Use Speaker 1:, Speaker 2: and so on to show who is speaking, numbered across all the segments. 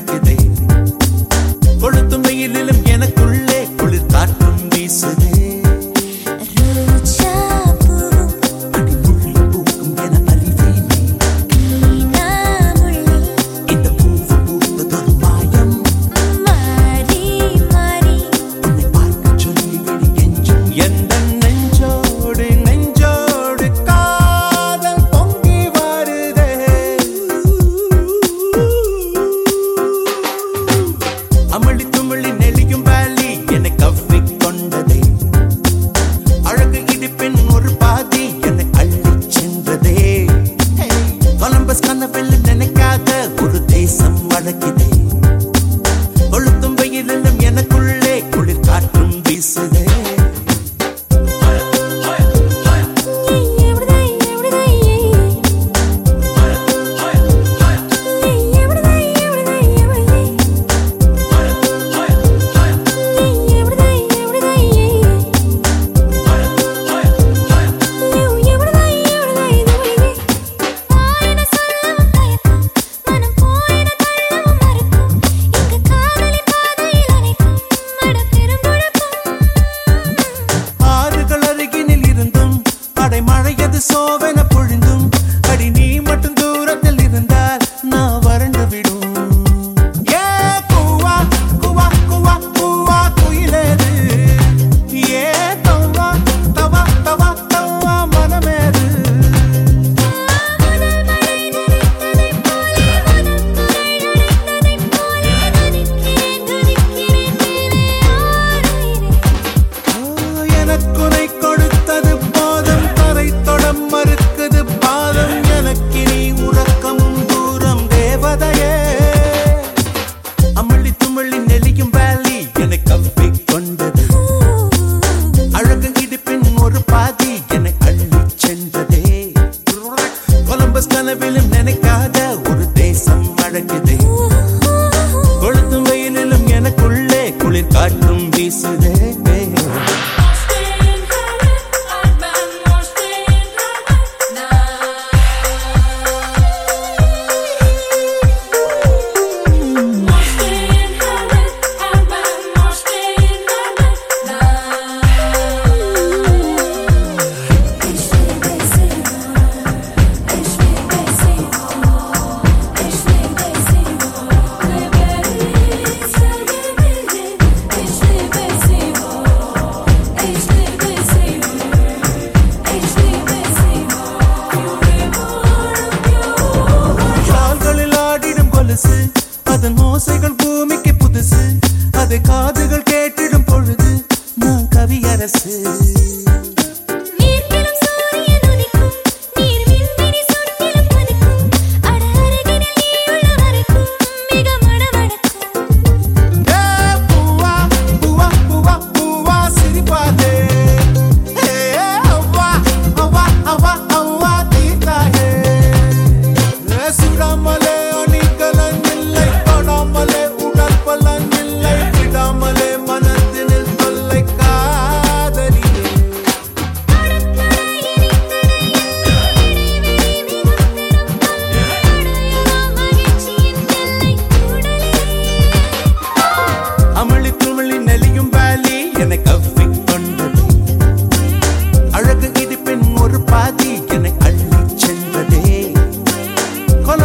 Speaker 1: que Columbus கனவிலும் நினைக்காத ஒரு தேசம் வழக்குதே கொளுத்தும் வெயிலிலும் எனக்குள்ளே குளிர் காற்றும் வீசுதே.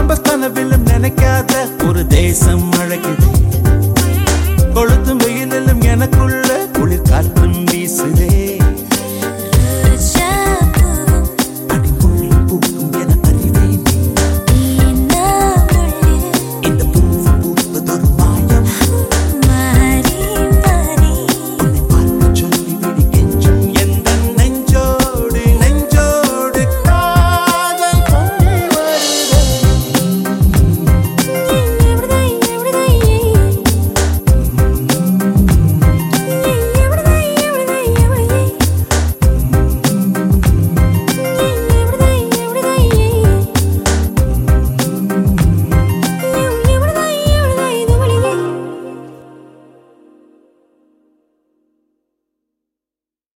Speaker 1: நம்ம கனவிலும் நினைக்காத ஒரு தேசம் அழகுது கொளுத்தும் வெயிலும் எனக்குள்